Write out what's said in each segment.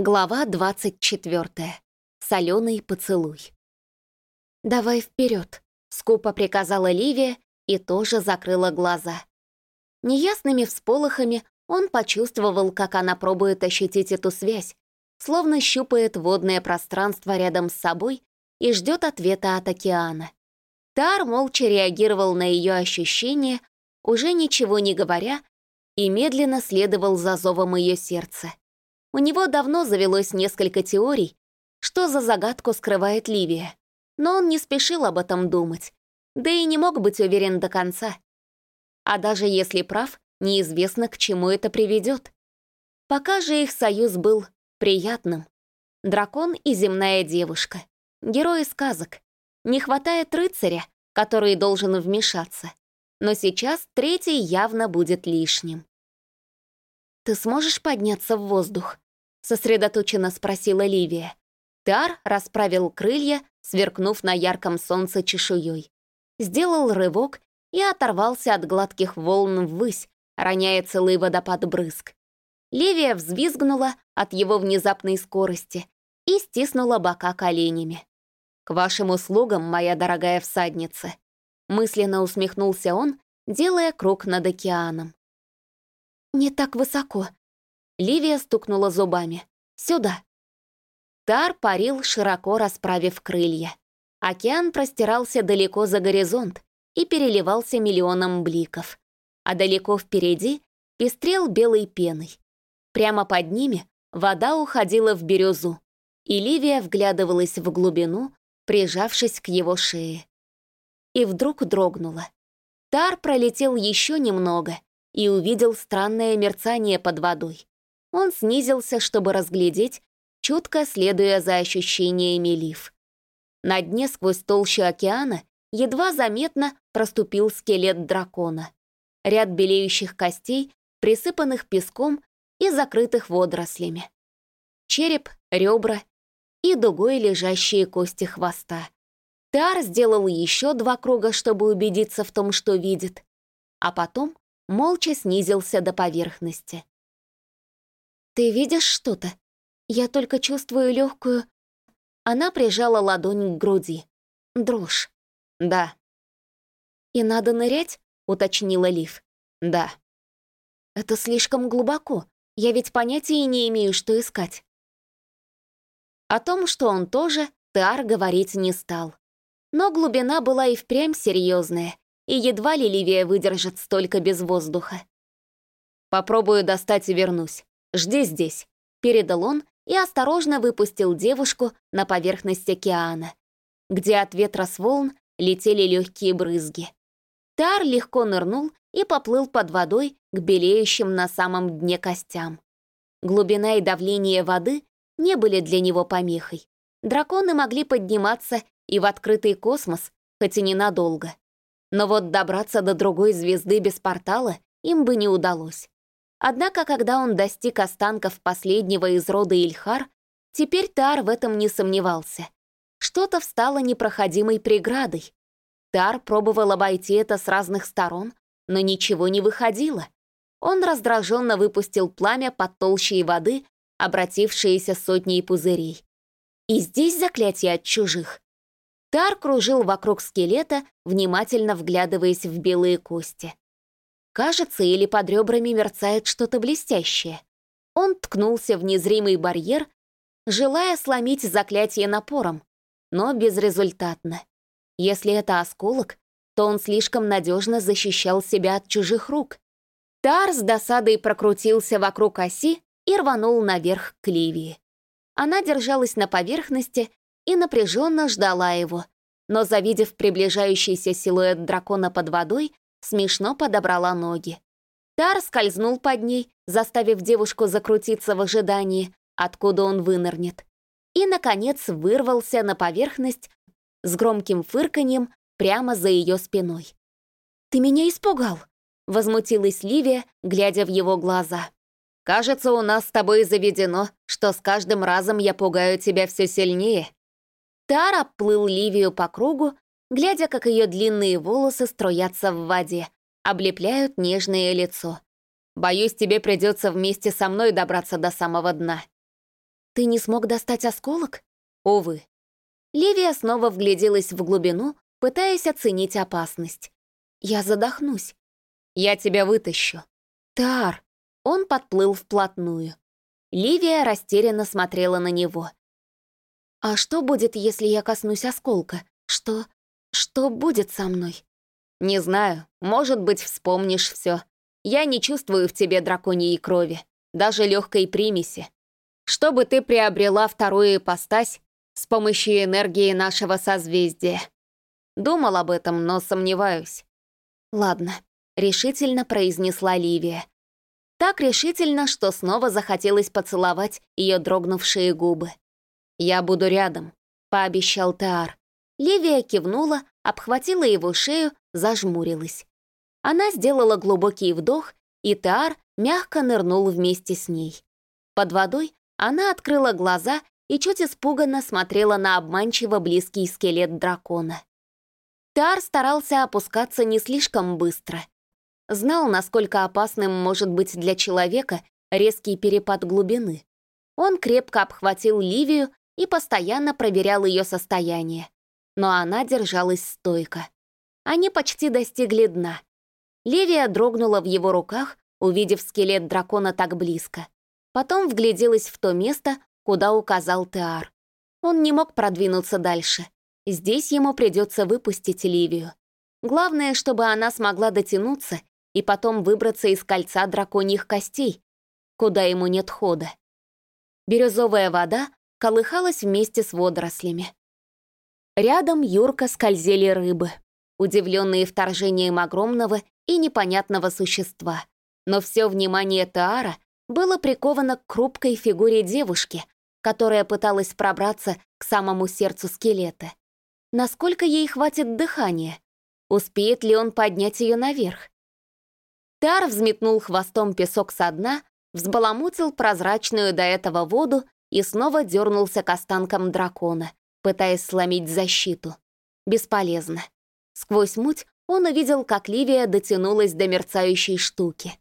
Глава 24. Соленый поцелуй. «Давай вперед», — скупо приказала Ливия и тоже закрыла глаза. Неясными всполохами он почувствовал, как она пробует ощутить эту связь, словно щупает водное пространство рядом с собой и ждет ответа от океана. Тар молча реагировал на ее ощущения, уже ничего не говоря, и медленно следовал за зовом ее сердца. У него давно завелось несколько теорий, что за загадку скрывает Ливия, но он не спешил об этом думать, да и не мог быть уверен до конца. А даже если прав, неизвестно, к чему это приведет. Пока же их союз был приятным. Дракон и земная девушка, герои сказок. Не хватает рыцаря, который должен вмешаться. Но сейчас третий явно будет лишним. «Ты сможешь подняться в воздух?» — сосредоточенно спросила Ливия. Тар расправил крылья, сверкнув на ярком солнце чешуей. Сделал рывок и оторвался от гладких волн ввысь, роняя целый водопад брызг. Ливия взвизгнула от его внезапной скорости и стиснула бока коленями. «К вашим услугам, моя дорогая всадница!» Мысленно усмехнулся он, делая круг над океаном. «Не так высоко». Ливия стукнула зубами. «Сюда». Тар парил, широко расправив крылья. Океан простирался далеко за горизонт и переливался миллионом бликов. А далеко впереди пестрел белой пеной. Прямо под ними вода уходила в бирюзу, и Ливия вглядывалась в глубину, прижавшись к его шее. И вдруг дрогнула. Тар пролетел еще немного — и увидел странное мерцание под водой. Он снизился, чтобы разглядеть, чутко следуя за ощущениями лиф. На дне сквозь толщу океана едва заметно проступил скелет дракона. Ряд белеющих костей, присыпанных песком и закрытых водорослями. Череп, ребра и дугой лежащие кости хвоста. Тар сделал еще два круга, чтобы убедиться в том, что видит. А потом молча снизился до поверхности. «Ты видишь что-то? Я только чувствую легкую...» Она прижала ладонь к груди. Дрожь. «Да». «И надо нырять?» — уточнила Лив. «Да». «Это слишком глубоко. Я ведь понятия не имею, что искать». О том, что он тоже, Тар говорить не стал. Но глубина была и впрямь серьезная, и едва ли Ливия выдержит столько без воздуха. «Попробую достать и вернусь. Жди здесь», — передал он и осторожно выпустил девушку на поверхность океана, где от ветра с волн летели легкие брызги. Тар легко нырнул и поплыл под водой к белеющим на самом дне костям. Глубина и давление воды не были для него помехой. Драконы могли подниматься и в открытый космос, хоть и ненадолго. Но вот добраться до другой звезды без портала им бы не удалось. Однако, когда он достиг останков последнего из рода Ильхар, теперь Тар в этом не сомневался. Что-то встало непроходимой преградой. Тар пробовал обойти это с разных сторон, но ничего не выходило. Он раздраженно выпустил пламя под толщей воды, обратившиеся сотней пузырей. И здесь заклятие от чужих. Тар кружил вокруг скелета, внимательно вглядываясь в белые кости. Кажется, или под ребрами мерцает что-то блестящее. Он ткнулся в незримый барьер, желая сломить заклятие напором, но безрезультатно. Если это осколок, то он слишком надежно защищал себя от чужих рук. Тар с досадой прокрутился вокруг оси и рванул наверх к Ливии. Она держалась на поверхности, и напряженно ждала его, но, завидев приближающийся силуэт дракона под водой, смешно подобрала ноги. Тар скользнул под ней, заставив девушку закрутиться в ожидании, откуда он вынырнет. И, наконец, вырвался на поверхность с громким фырканьем прямо за ее спиной. «Ты меня испугал!» — возмутилась Ливия, глядя в его глаза. «Кажется, у нас с тобой заведено, что с каждым разом я пугаю тебя все сильнее», Тар обплыл Ливию по кругу, глядя, как ее длинные волосы струятся в воде, облепляют нежное лицо. «Боюсь, тебе придется вместе со мной добраться до самого дна». ты не смог достать осколок? Увы. Ливия снова вгляделась в глубину, пытаясь оценить опасность. Я задохнусь. Я тебя вытащу. Тар. Он подплыл вплотную. Ливия растерянно смотрела на него. «А что будет, если я коснусь осколка? Что... что будет со мной?» «Не знаю. Может быть, вспомнишь все. Я не чувствую в тебе драконьей крови, даже легкой примеси. Чтобы ты приобрела вторую ипостась с помощью энергии нашего созвездия. Думал об этом, но сомневаюсь. Ладно, решительно произнесла Ливия. Так решительно, что снова захотелось поцеловать ее дрогнувшие губы. «Я буду рядом», — пообещал Теар. Ливия кивнула, обхватила его шею, зажмурилась. Она сделала глубокий вдох, и Теар мягко нырнул вместе с ней. Под водой она открыла глаза и чуть испуганно смотрела на обманчиво близкий скелет дракона. Теар старался опускаться не слишком быстро. Знал, насколько опасным может быть для человека резкий перепад глубины. Он крепко обхватил Ливию и постоянно проверял ее состояние. Но она держалась стойко. Они почти достигли дна. Ливия дрогнула в его руках, увидев скелет дракона так близко. Потом вгляделась в то место, куда указал Теар. Он не мог продвинуться дальше. Здесь ему придется выпустить Ливию. Главное, чтобы она смогла дотянуться и потом выбраться из кольца драконьих костей, куда ему нет хода. Бирюзовая вода колыхалась вместе с водорослями. Рядом юрко скользили рыбы, удивленные вторжением огромного и непонятного существа. Но все внимание Таара было приковано к хрупкой фигуре девушки, которая пыталась пробраться к самому сердцу скелета. Насколько ей хватит дыхания? Успеет ли он поднять ее наверх? Тар взметнул хвостом песок со дна, взбаламутил прозрачную до этого воду и снова дернулся к останкам дракона, пытаясь сломить защиту. Бесполезно. Сквозь муть он увидел, как Ливия дотянулась до мерцающей штуки.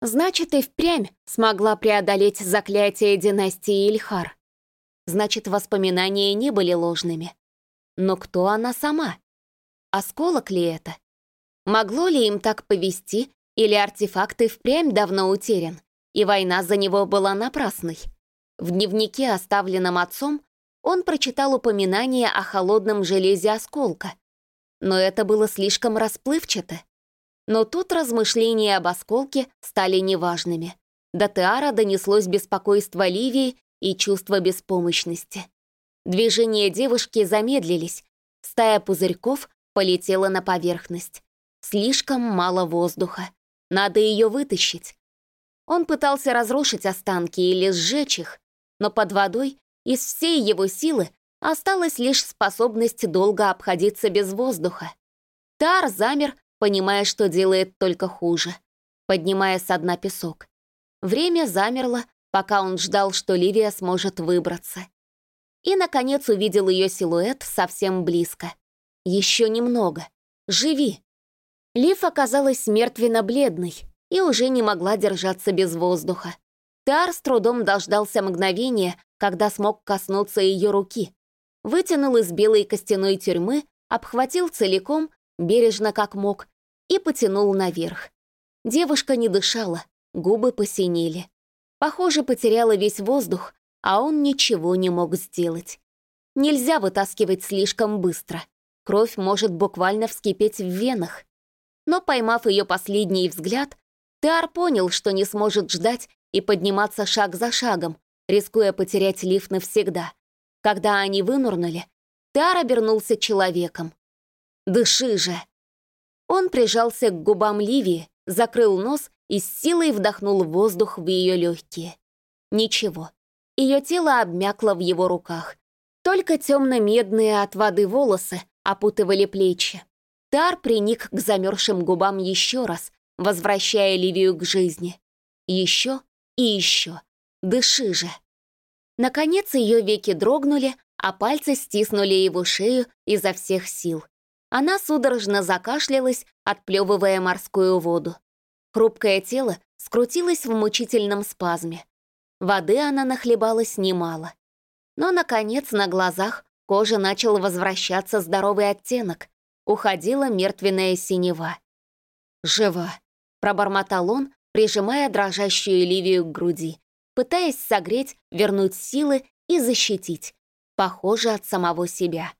Значит, и впрямь смогла преодолеть заклятие династии Ильхар. Значит, воспоминания не были ложными. Но кто она сама? Осколок ли это? Могло ли им так повести, или артефакт и впрямь давно утерян, и война за него была напрасной? В дневнике, оставленном отцом, он прочитал упоминание о холодном железе осколка. Но это было слишком расплывчато. Но тут размышления об осколке стали неважными. До Теара донеслось беспокойство Ливии и чувство беспомощности. Движения девушки замедлились. Стая пузырьков полетела на поверхность. Слишком мало воздуха. Надо ее вытащить. Он пытался разрушить останки или сжечь их, но под водой из всей его силы осталась лишь способность долго обходиться без воздуха. Тар замер, понимая, что делает только хуже, поднимая со дна песок. Время замерло, пока он ждал, что Ливия сможет выбраться и, наконец, увидел ее силуэт совсем близко. Еще немного. Живи. Лив оказалась мертвенно-бледной и уже не могла держаться без воздуха. Тар с трудом дождался мгновения, когда смог коснуться ее руки. Вытянул из белой костяной тюрьмы, обхватил целиком, бережно как мог, и потянул наверх. Девушка не дышала, губы посинели. Похоже, потеряла весь воздух, а он ничего не мог сделать. Нельзя вытаскивать слишком быстро. Кровь может буквально вскипеть в венах. Но поймав ее последний взгляд, Теар понял, что не сможет ждать и подниматься шаг за шагом, рискуя потерять лифт навсегда. Когда они вынурнули, Теар обернулся человеком. «Дыши же!» Он прижался к губам Ливии, закрыл нос и с силой вдохнул воздух в ее легкие. Ничего, ее тело обмякло в его руках. Только темно-медные от воды волосы опутывали плечи. Тар приник к замерзшим губам еще раз, возвращая Ливию к жизни. Еще и еще. Дыши же. Наконец ее веки дрогнули, а пальцы стиснули его шею изо всех сил. Она судорожно закашлялась, отплевывая морскую воду. Хрупкое тело скрутилось в мучительном спазме. Воды она нахлебалась немало. Но, наконец, на глазах кожа начала возвращаться здоровый оттенок. Уходила мертвенная синева. «Жива», — пробормотал он, прижимая дрожащую Ливию к груди, пытаясь согреть, вернуть силы и защитить, похоже, от самого себя.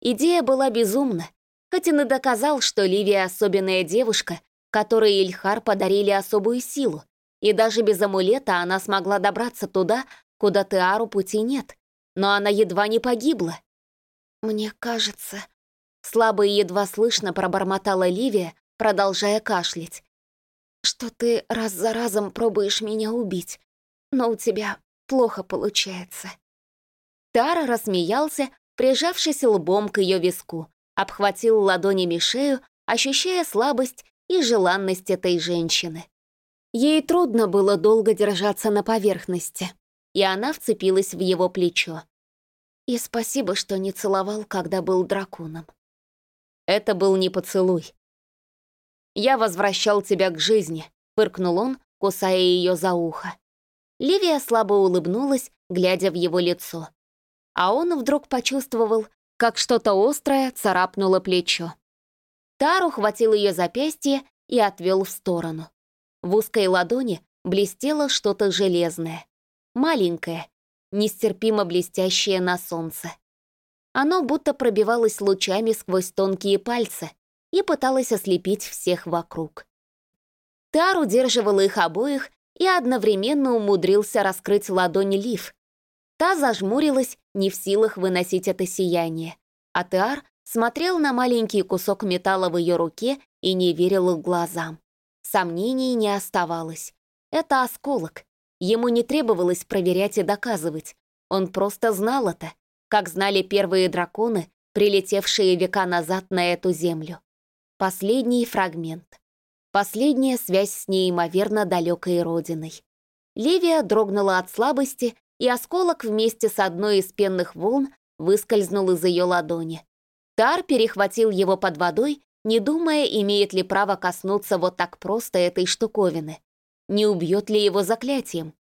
Идея была безумна, хоть и доказал, что Ливия особенная девушка, которой Ильхар подарили особую силу, и даже без амулета она смогла добраться туда, куда Теару пути нет, но она едва не погибла. «Мне кажется...» Слабо и едва слышно пробормотала Ливия, продолжая кашлять. «Что ты раз за разом пробуешь меня убить, но у тебя плохо получается». Тара рассмеялся, прижавшись лбом к ее виску, обхватил ладонями шею, ощущая слабость и желанность этой женщины. Ей трудно было долго держаться на поверхности, и она вцепилась в его плечо. И спасибо, что не целовал, когда был драконом. Это был не поцелуй. «Я возвращал тебя к жизни», — фыркнул он, кусая ее за ухо. Ливия слабо улыбнулась, глядя в его лицо. А он вдруг почувствовал, как что-то острое царапнуло плечо. Тару хватил ее запястье и отвел в сторону. В узкой ладони блестело что-то железное. Маленькое, нестерпимо блестящее на солнце. Оно будто пробивалось лучами сквозь тонкие пальцы и пыталось ослепить всех вокруг. Тар удерживал их обоих и одновременно умудрился раскрыть ладонь Лив. Та зажмурилась, не в силах выносить это сияние, а Теар смотрел на маленький кусок металла в ее руке и не верил глазам. Сомнений не оставалось. Это осколок. Ему не требовалось проверять и доказывать. Он просто знал это, как знали первые драконы, прилетевшие века назад на эту землю. Последний фрагмент. Последняя связь с неимоверно далекой родиной. Ливия дрогнула от слабости, и осколок вместе с одной из пенных волн выскользнул из ее ладони. Тар перехватил его под водой не думая, имеет ли право коснуться вот так просто этой штуковины. Не убьет ли его заклятием?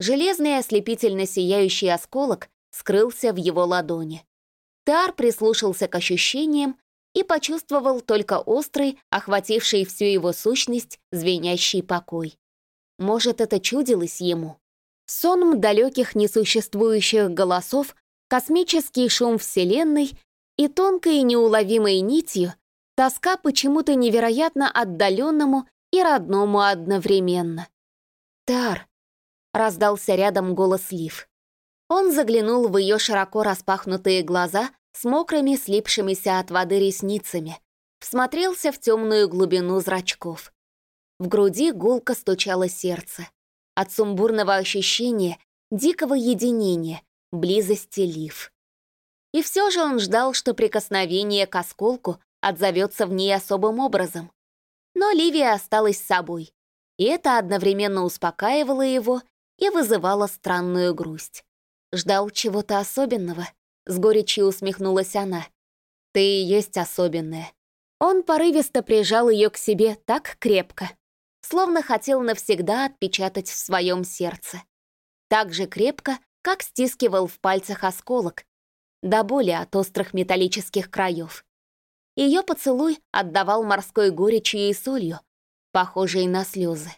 Железный ослепительно сияющий осколок скрылся в его ладони. Тар прислушался к ощущениям и почувствовал только острый, охвативший всю его сущность, звенящий покой. Может, это чудилось ему? Сон далеких несуществующих голосов, космический шум Вселенной и тонкой неуловимой нитью Тоска почему-то невероятно отдаленному и родному одновременно. «Тар!» — раздался рядом голос Лив. Он заглянул в ее широко распахнутые глаза с мокрыми, слипшимися от воды ресницами, всмотрелся в темную глубину зрачков. В груди гулко стучало сердце. От сумбурного ощущения, дикого единения, близости Лив. И все же он ждал, что прикосновение к осколку отзовется в ней особым образом. Но Ливия осталась с собой, и это одновременно успокаивало его и вызывало странную грусть. Ждал чего-то особенного, с горечью усмехнулась она. «Ты и есть особенная». Он порывисто прижал ее к себе так крепко, словно хотел навсегда отпечатать в своем сердце. Так же крепко, как стискивал в пальцах осколок, до боли от острых металлических краев. Ее поцелуй отдавал морской горечью и солью, похожей на слезы.